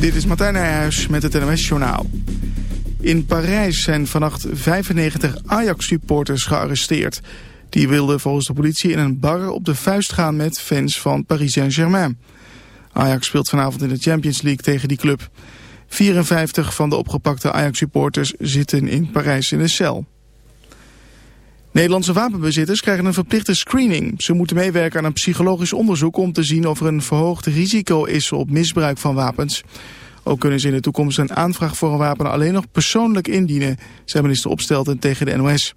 Dit is Martijn Nijhuis met het NOS-journaal. In Parijs zijn vannacht 95 Ajax-supporters gearresteerd. Die wilden volgens de politie in een bar op de vuist gaan met fans van Paris Saint-Germain. Ajax speelt vanavond in de Champions League tegen die club. 54 van de opgepakte Ajax-supporters zitten in Parijs in de cel. Nederlandse wapenbezitters krijgen een verplichte screening. Ze moeten meewerken aan een psychologisch onderzoek om te zien of er een verhoogd risico is op misbruik van wapens. Ook kunnen ze in de toekomst een aanvraag voor een wapen alleen nog persoonlijk indienen, zei minister Opstelten tegen de NOS.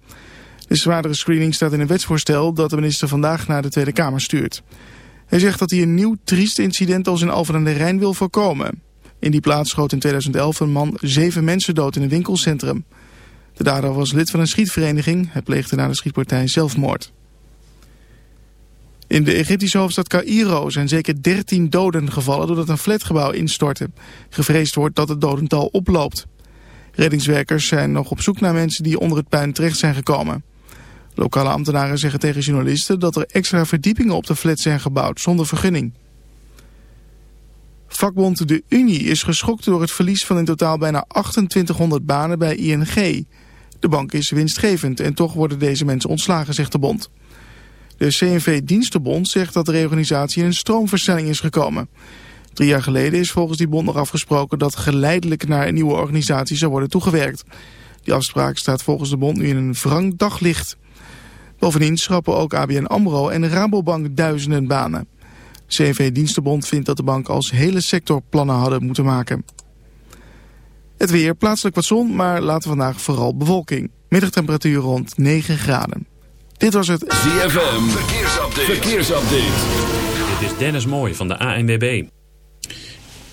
De zwaardere screening staat in een wetsvoorstel dat de minister vandaag naar de Tweede Kamer stuurt. Hij zegt dat hij een nieuw triest incident als in Alphen aan de Rijn wil voorkomen. In die plaats schoot in 2011 een man zeven mensen dood in een winkelcentrum. De dader was lid van een schietvereniging. Hij pleegde na de schietpartij zelfmoord. In de Egyptische hoofdstad Cairo zijn zeker 13 doden gevallen doordat een flatgebouw instortte. Gevreesd wordt dat het dodental oploopt. Reddingswerkers zijn nog op zoek naar mensen die onder het puin terecht zijn gekomen. Lokale ambtenaren zeggen tegen journalisten dat er extra verdiepingen op de flat zijn gebouwd zonder vergunning. Vakbond De Unie is geschokt door het verlies van in totaal bijna 2800 banen bij ING. De bank is winstgevend en toch worden deze mensen ontslagen, zegt de bond. De CNV-dienstenbond zegt dat de reorganisatie in een stroomversnelling is gekomen. Drie jaar geleden is volgens die bond nog afgesproken dat geleidelijk naar een nieuwe organisatie zou worden toegewerkt. Die afspraak staat volgens de bond nu in een wrang daglicht. Bovendien schrappen ook ABN AMRO en Rabobank duizenden banen. CNV-dienstenbond vindt dat de bank als hele sector plannen hadden moeten maken. Het weer, plaatselijk wat zon, maar later vandaag vooral bewolking. Middagtemperatuur rond 9 graden. Dit was het ZFM Verkeersupdate. Verkeersupdate. Dit is Dennis Mooij van de ANWB.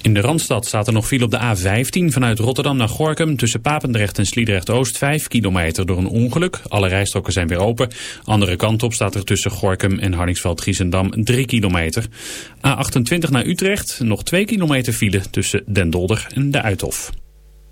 In de Randstad staat er nog file op de A15 vanuit Rotterdam naar Gorkum... tussen Papendrecht en Sliedrecht-Oost 5 kilometer door een ongeluk. Alle rijstroken zijn weer open. Andere kant op staat er tussen Gorkum en Hardingsveld-Giessendam 3 kilometer. A28 naar Utrecht, nog 2 kilometer file tussen Den Dolder en de Uithof.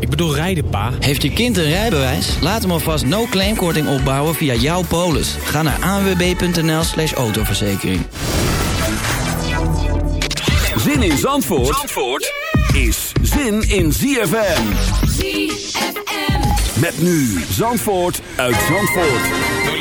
Ik bedoel rijden, pa. Heeft je kind een rijbewijs? Laat hem alvast no-claimkorting opbouwen via jouw polis. Ga naar anwb.nl slash autoverzekering. Zin in Zandvoort, Zandvoort is zin in ZFM. ZFM. Met nu Zandvoort uit Zandvoort.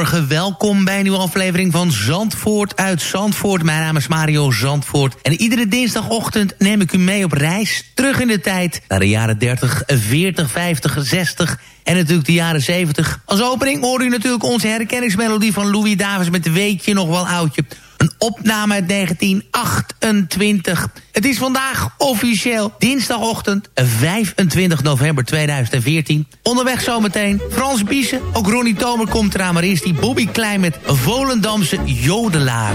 Welkom bij een nieuwe aflevering van Zandvoort uit Zandvoort. Mijn naam is Mario Zandvoort. En iedere dinsdagochtend neem ik u mee op reis terug in de tijd... naar de jaren 30, 40, 50, 60 en natuurlijk de jaren 70. Als opening hoor u natuurlijk onze herkenningsmelodie van Louis Davis... met Weet je nog wel oudje... Een opname uit 1928. Het is vandaag officieel dinsdagochtend 25 november 2014. Onderweg zometeen Frans Biesen. Ook Ronnie Tomer komt eraan, maar eerst die Bobby Klein met Volendamse Jodelaar.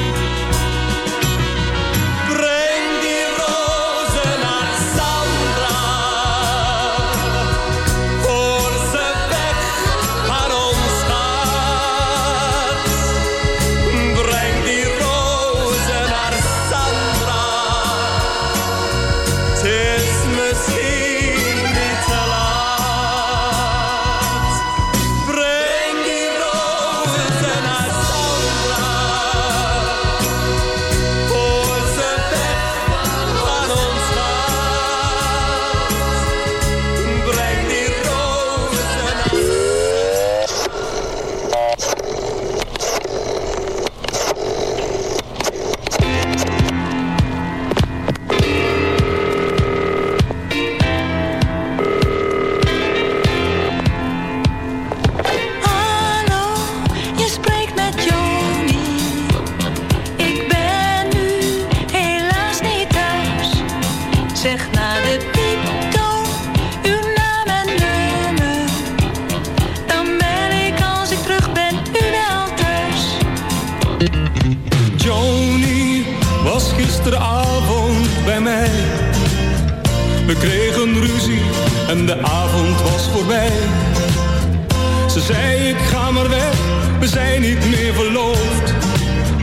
Ze zei ik ga maar weg, we zijn niet meer verloofd.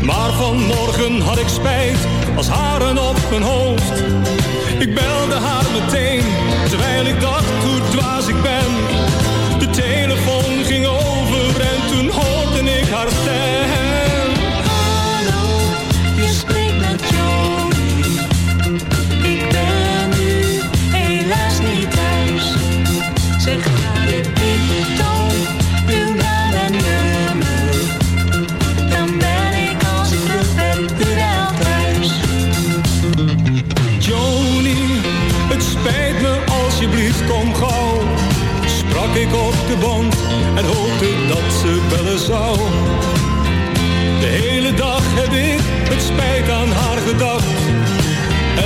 Maar vanmorgen had ik spijt als haren op mijn hoofd. Ik belde haar meteen, terwijl ik dacht hoe dwaas ik ben. De telefoon De hele dag heb ik het spijt aan haar gedacht.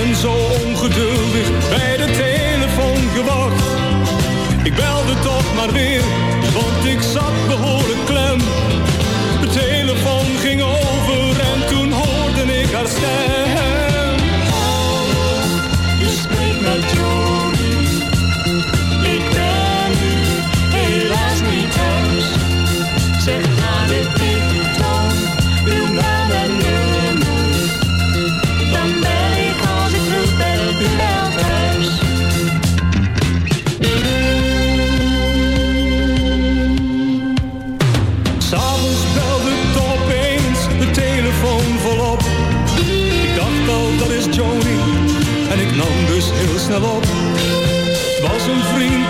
En zo ongeduldig bij de telefoon gewacht. Ik belde toch maar weer, want ik zat behoorlijk klem. De telefoon ging over en toen hoorde ik haar stem. Je spreekt met Joni. Zeg naar de pieptoon uw naam en nummer. Dan ben ik als ik terug ben u wel thuis. S'avonds belde het opeens de telefoon volop. Ik dacht al, dat is Joni. En ik nam dus heel snel op. Het was een vriend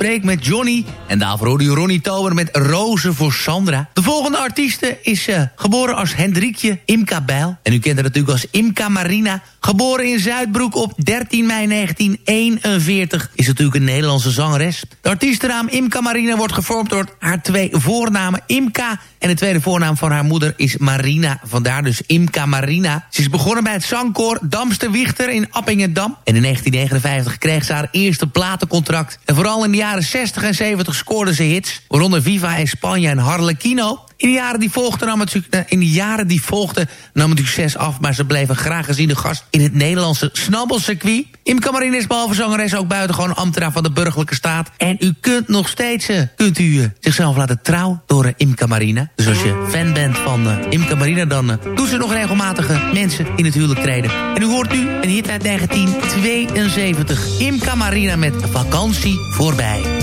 Spreekt met Johnny. En daarvoor hoorde je Ronnie Tober met Rozen voor Sandra. De volgende artieste is uh, geboren als Hendrikje Imka Bijl. En u kent haar natuurlijk als Imka Marina. Geboren in Zuidbroek op 13 mei 1941. Is natuurlijk een Nederlandse zangeres. De artiestennaam Imka Marina wordt gevormd door haar twee voornamen Imka... en de tweede voornaam van haar moeder is Marina. Vandaar dus Imka Marina. Ze is begonnen bij het zangkoor Damster Wichter in Appingedam. En in 1959 kreeg ze haar eerste platencontract. En vooral in de jaren 60 en 70 scoorde ze hits. Waaronder Viva Spanje en Harlequino. In de jaren die volgden nam het, eh, in de jaren die volgden succes af... maar ze bleef een graag geziene gast in het Nederlandse snabbelcircuit. Imke Marine is behalve zangeres ook buitengewoon ambtenaar van de burgerlijke staat. En u kunt nog steeds uh, kunt u, uh, zichzelf laten trouwen door uh, Imke Marine. Dus als je fan bent van uh, Imke Marine... dan doet ze nog regelmatige mensen in het huwelijk treden. En u hoort nu een hit uit 1972. Imke Marina met Vakantie voorbij.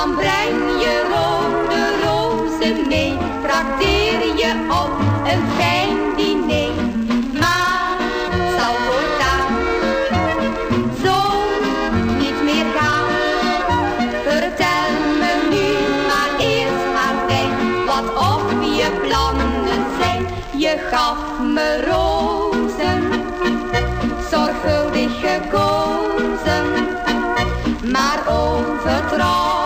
Dan breng je rode rozen mee, trakteer je op een fijn diner. Maar zal voortaan zo niet meer gaan. Vertel me nu maar eerst maar fijn wat op je plannen zijn. Je gaf me rozen, zorgvuldig gekozen, maar overtrouwd.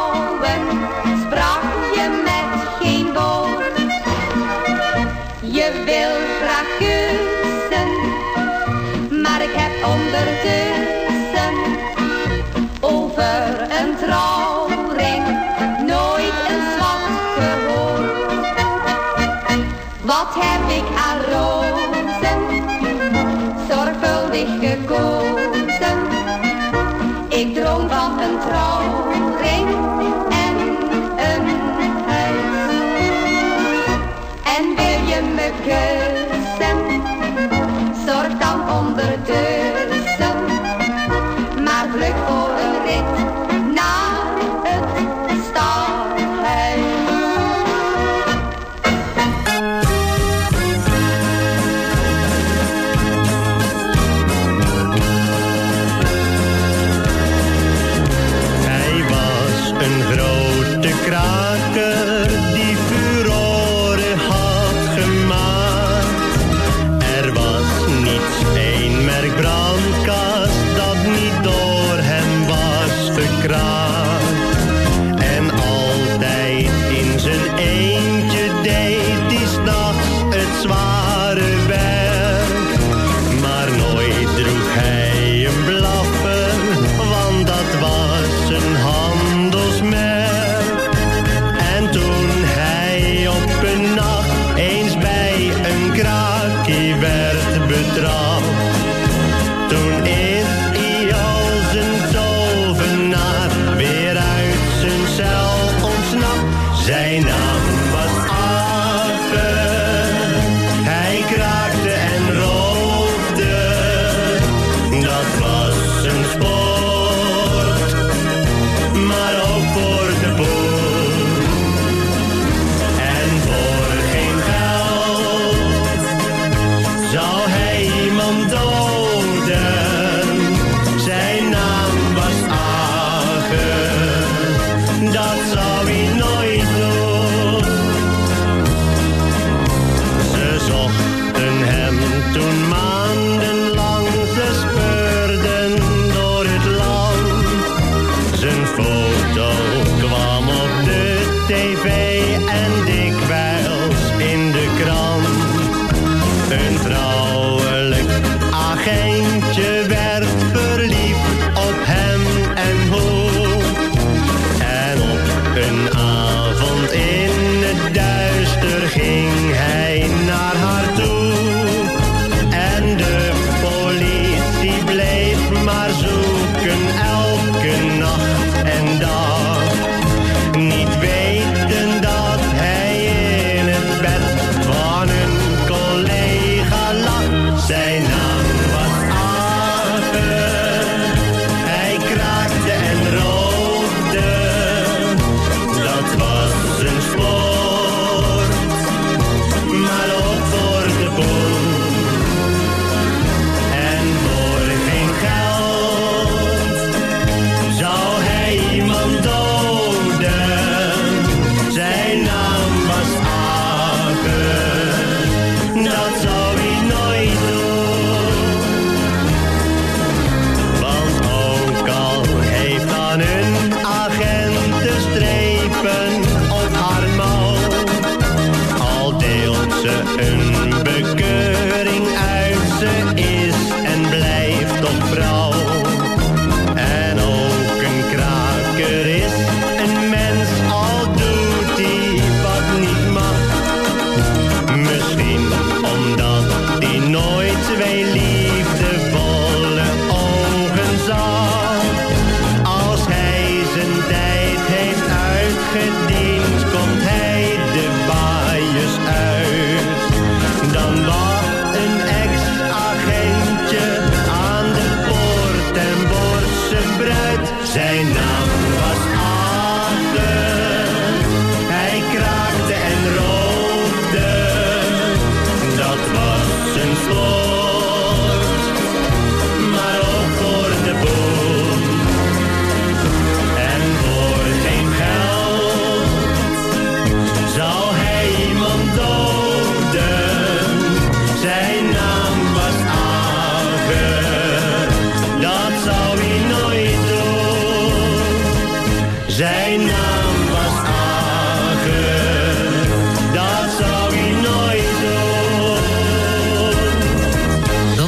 Heb ik aan rozen, zorgvuldig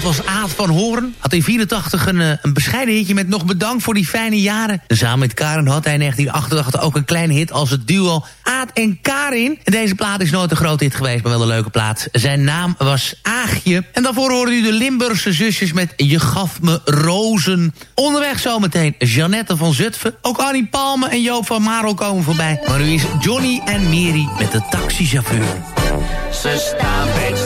was Aad van Hoorn. Had in 84 een, eh, een bescheiden hitje met nog bedankt voor die fijne jaren. Samen met Karin had hij in 1988 ook een kleine hit als het duo Aad en Karin. Deze plaat is nooit een groot hit geweest, maar wel een leuke plaat. Zijn naam was Aagje. En daarvoor hoorde u de Limburgse zusjes met Je gaf me rozen. Onderweg zometeen Janette van Zutphen. Ook Annie Palme en Joop van Marel komen voorbij. Maar nu is Johnny en Mary met de taxichauffeur. Ze staan bij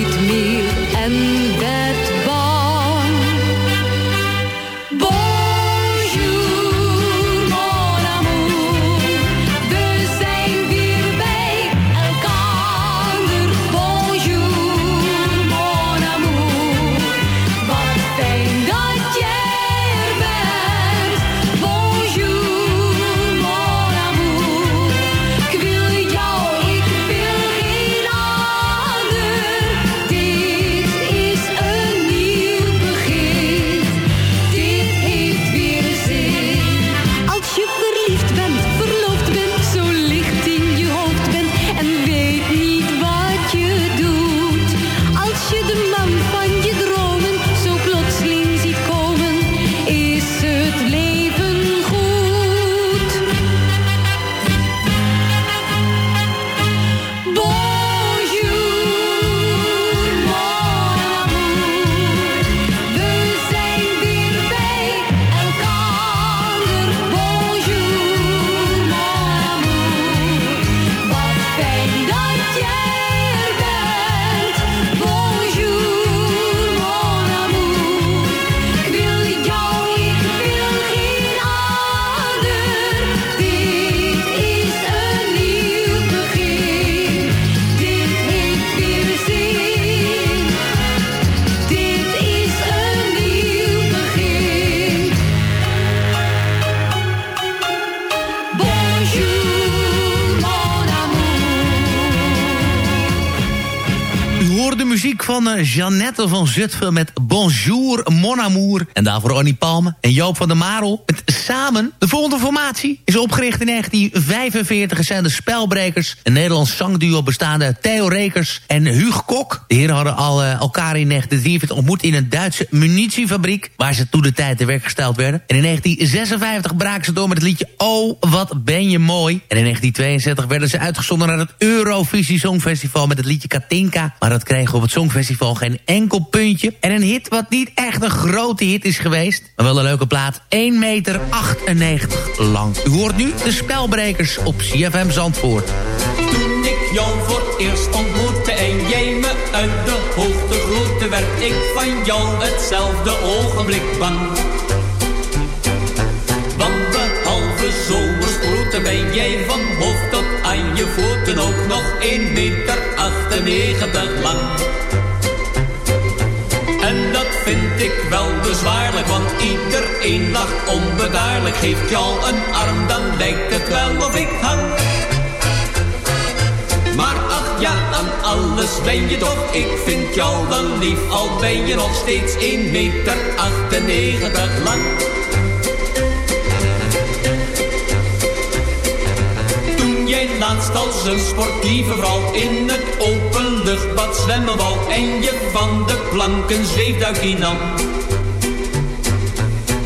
van Zutphen met Bonjour Mon Amour. En daarvoor Annie Palme en Joop van der Marel met De volgende formatie is opgericht in 1945 en zijn de Spelbrekers. Een Nederlands zangduo bestaande uit Theo Rekers en Huug Kok. De heren hadden al, eh, elkaar in 1943 ontmoet in een Duitse munitiefabriek... waar ze toen de tijd te werk gesteld werden. En in 1956 braken ze door met het liedje Oh, wat ben je mooi. En in 1962 werden ze uitgezonden naar het Eurovisie Songfestival... met het liedje Katinka. Maar dat kreeg op het Songfestival geen enkel puntje. En een hit wat niet echt een grote hit is geweest... maar wel een leuke plaat. 1 meter 98 lang. U hoort nu de Spelbrekers op CFM Zandvoort. Toen ik jou voor eerst ontmoette en jij me uit de hoogte groette, werd ik van jou hetzelfde ogenblik bang. Want behalve zomersproeten ben jij van hoofd tot aan je voeten ook nog 1 meter 98 lang. Ik wel bezwaarlijk, want iedereen lacht onbedaarlijk. Geeft jou een arm, dan lijkt het wel of ik hang. Maar ach ja, aan alles ben je toch, ik vind jou wel lief. Al ben je nog steeds 1 meter 98 lang. Toen jij laatst als een sportieve vrouw in het openluchtbad zwemmen wou. En je van de planken zweefduikje nam.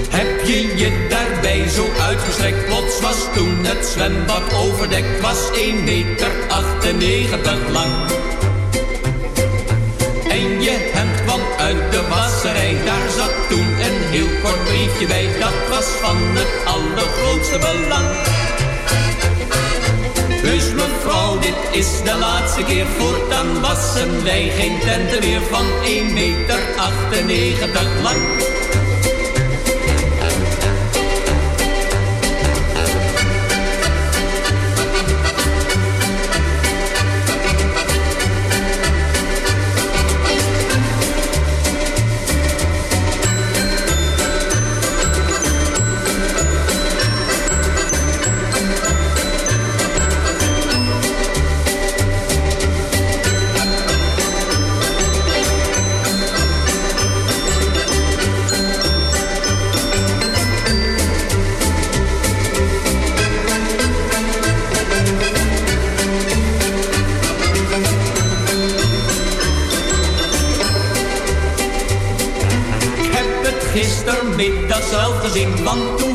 Heb je je daarbij zo uitgestrekt? Plots was toen het zwembad overdekt. Was 1 meter 98 lang. En je hemd kwam uit de wasserij. Daar zat toen een heel kort briefje bij. Dat was van het allergrootste belang. Dus mevrouw, dit is de laatste keer. Voortaan wassen wij geen tenten meer van 1 meter 98 lang.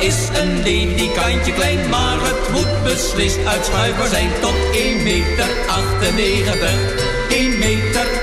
Is een ledikantje klein, maar het moet beslist uitschuifbaar zijn tot 1 meter 98. 1 meter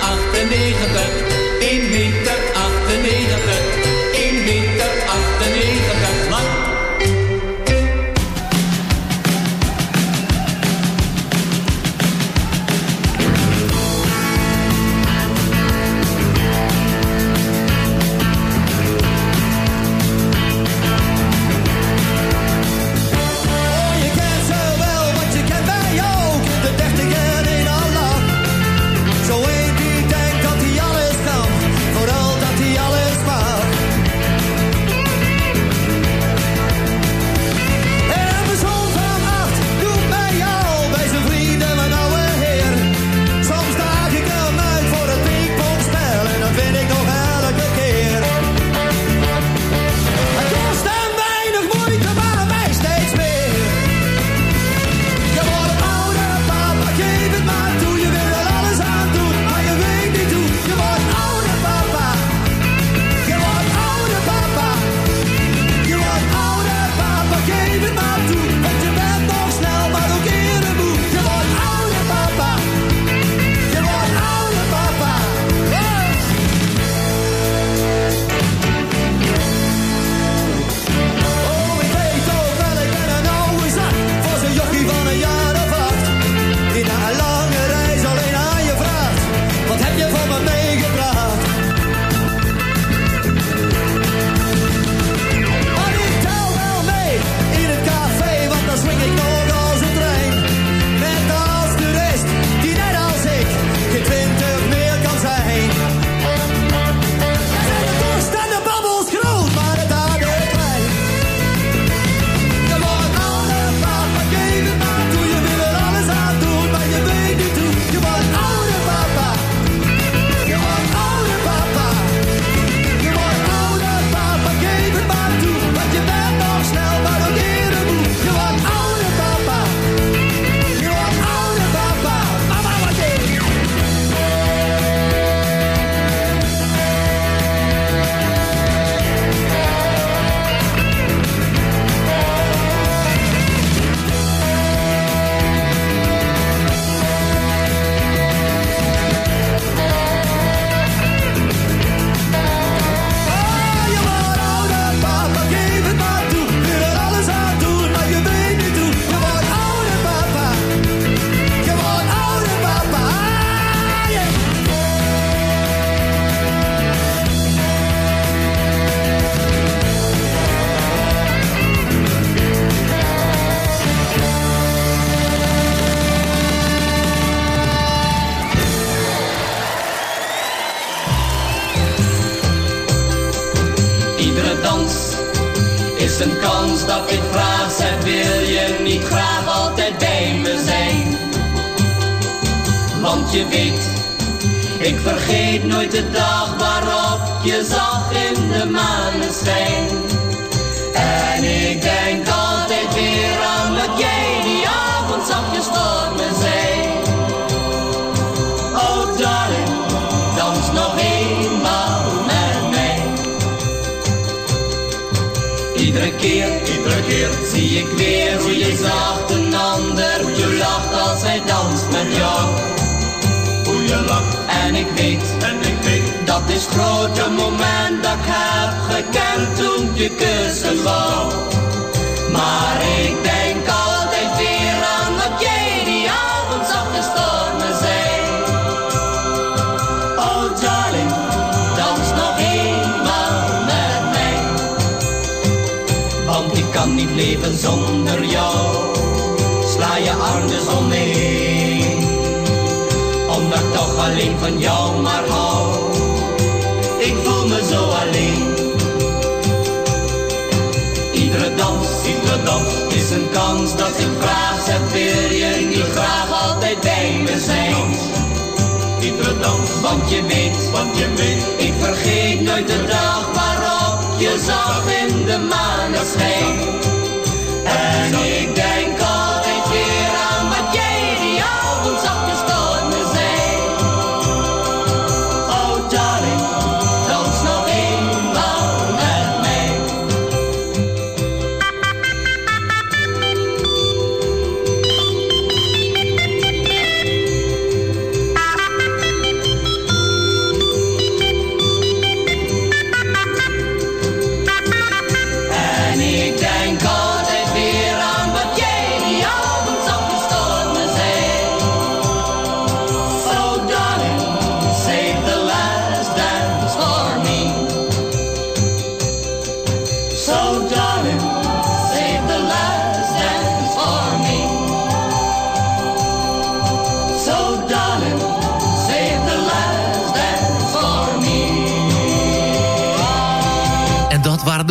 En ik denk altijd weer aan wat jij die avond zachtjes voor me zei. Oh darling, dans nog eenmaal met mij. Iedere keer, iedere keer zie ik weer hoe je zacht een ander, hoe je lacht als hij danst met jou. Hoe je lacht en ik weet, dat is het grote moment dat ik heb gekend toen je kussen wou. Maar ik denk altijd weer aan wat jij die avond zachtjes voor me zei. Oh darling, dans nog eenmaal met mij. Want ik kan niet leven zonder jou. Sla je arm dus om me. Omdat toch alleen van jou maar hou. Dans is een kans dat ik vraag. Zeg, wil je niet graag altijd bij me zijn? Iedere dans, want je weet, want je weet, ik vergeet nooit de dag waarop je zag in de maneschijn. En ik denk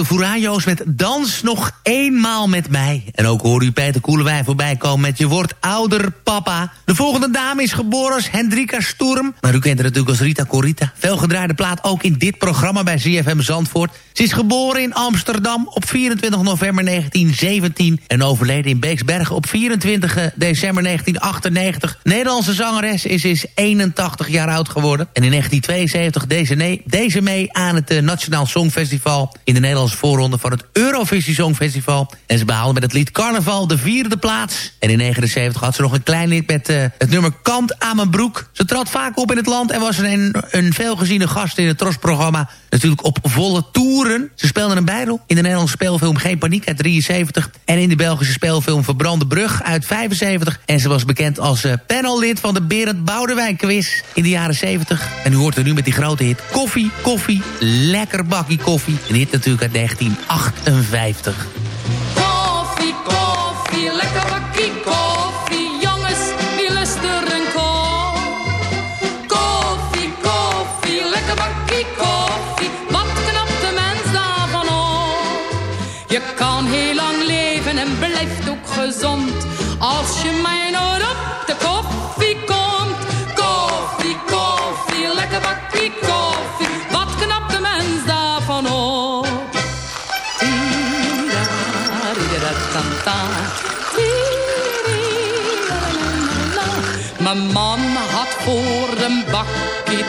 de met Dans nog eenmaal met mij. En ook hoorde u Peter Koelewijn voorbij komen met Je wordt ouder, papa. De volgende dame is geboren als Hendrika Sturm. Maar u kent haar natuurlijk als Rita Corita. Veel gedraaide plaat ook in dit programma bij ZFM Zandvoort. Ze is geboren in Amsterdam op 24 november 1917... en overleden in Beeksbergen op 24 december 1998. Nederlandse zangeres is, is 81 jaar oud geworden. En in 1972 deze, deze mee aan het eh, Nationaal Songfestival... in de Nederlandse voorronde van het Eurovisie Songfestival. En ze behaalde met het lied Carnaval de vierde plaats. En in 79 had ze nog een klein lied met eh, het nummer Kant aan mijn broek. Ze trad vaak op in het land en was een, een veelgeziene gast in het Trosprogramma. Natuurlijk op volle toeren. Ze speelde een bijrol in de Nederlandse speelfilm Geen Paniek uit 73... en in de Belgische speelfilm Verbrande Brug uit 75. En ze was bekend als eh, panellid van de Berend Boudewijn quiz in de jaren 70. En u hoort er nu met die grote hit Koffie, koffie, lekker bakkie koffie. Een hit natuurlijk uit 1958.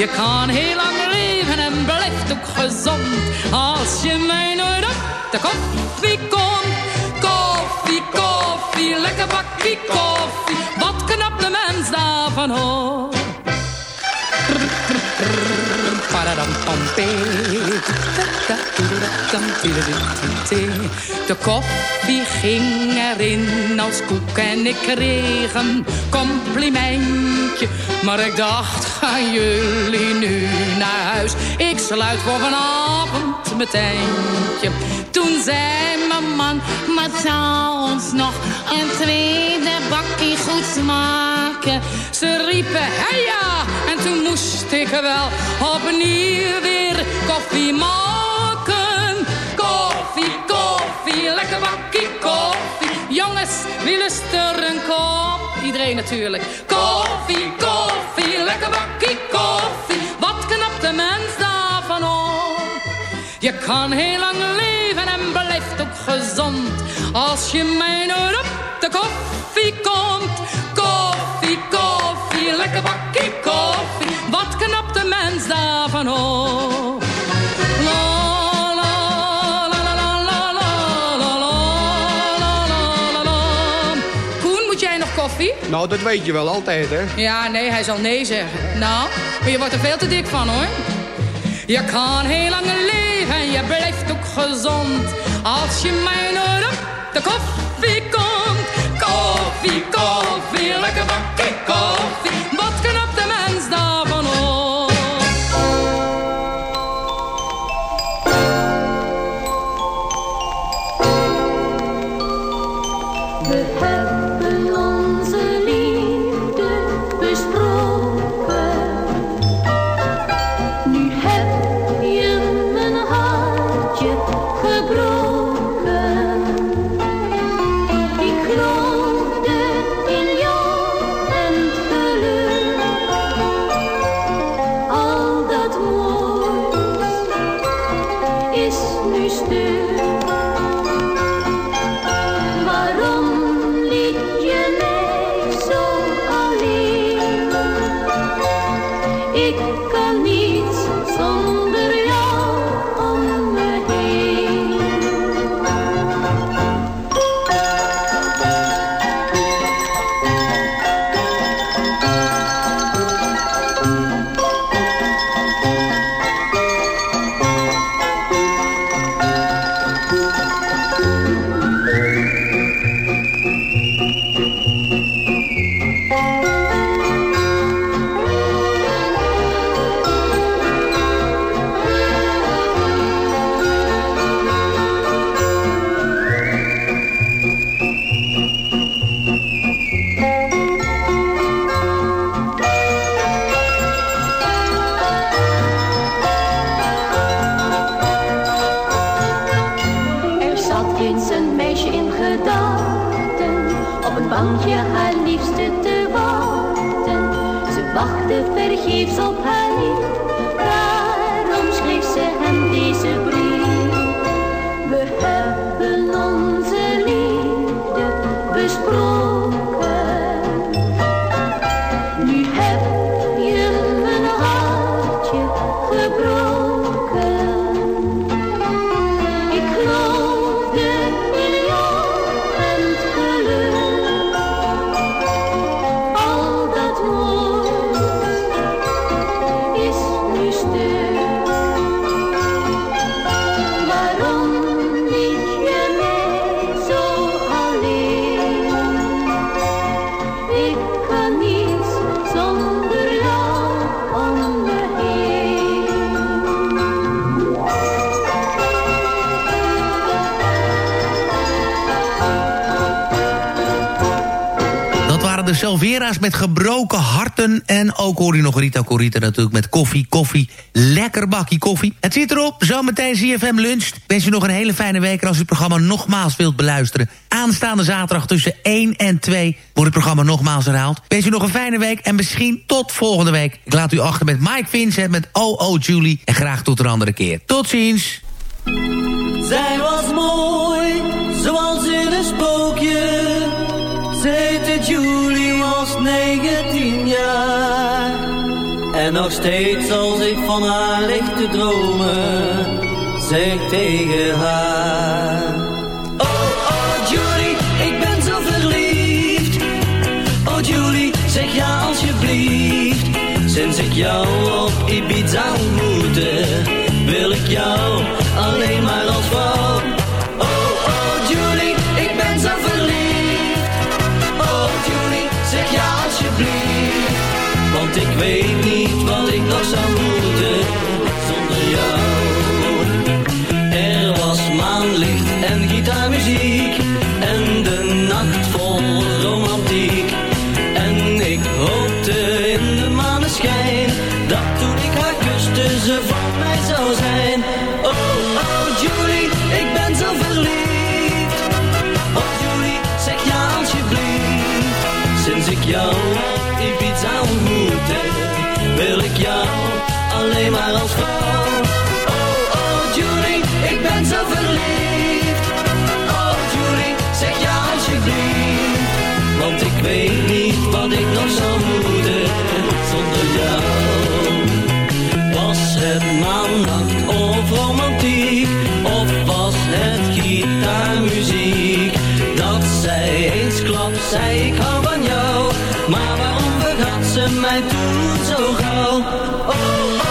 Je kan heel lang leven en blijft ook gezond. Als je mij nooit op de koffie komt. Koffie, koffie, lekker bakkie koffie. Wat knap de mens daarvan hoor. De koffie ging erin als koek en ik kreeg een complimentje. Maar ik dacht, gaan jullie nu naar huis? Ik sluit voor vanavond mijn tentje. Toen zei mijn man, maar zou ons nog een tweede bakje goed smaken? Ze riepen, hey ja, toen moest ik wel opnieuw weer koffie maken. Koffie, koffie, lekker bakkie koffie. Jongens, wie lust er een kop? Iedereen natuurlijk. Koffie, koffie, lekker bakkie koffie. Wat knapt de mens daarvan op? Je kan heel lang leven en blijft ook gezond. Als je mij nooit op de koffie komt. Koffie, koffie, lekker bakkie koffie. Koen, moet jij nog Koffie? Nou, dat weet je wel altijd, hè? Ja, nee, hij zal nee zeggen. Nou, maar je wordt er veel te dik van, hoor. Je kan heel lang leven je blijft ook gezond. Als je mij nodig de koffie komt. Koffie, koffie, lekker bakke koffie. Selvera's met gebroken harten. En ook hoor je nog Rita Corita natuurlijk met koffie, koffie. Lekker bakkie koffie. Het zit erop, zometeen ZFM Lunch. Ik wens je nog een hele fijne week. En als u het programma nogmaals wilt beluisteren... aanstaande zaterdag tussen 1 en 2 wordt het programma nogmaals herhaald. Wens u nog een fijne week en misschien tot volgende week. Ik laat u achter met Mike Vincent met OO Julie. En graag tot een andere keer. Tot ziens. Zij was mooi, En nog steeds als ik van haar lig dromen, zeg tegen haar. Oh, oh Julie, ik ben zo verliefd. Oh Julie, zeg ja alsjeblieft, sinds ik jou weet niet wat ik nog zou moeten zonder jou. Was het maannacht of romantiek? Of was het gitaarmuziek? Dat zij eensklaps zei ik hou van jou. Maar waarom vergat ze mij toen zo gauw? Oh, oh,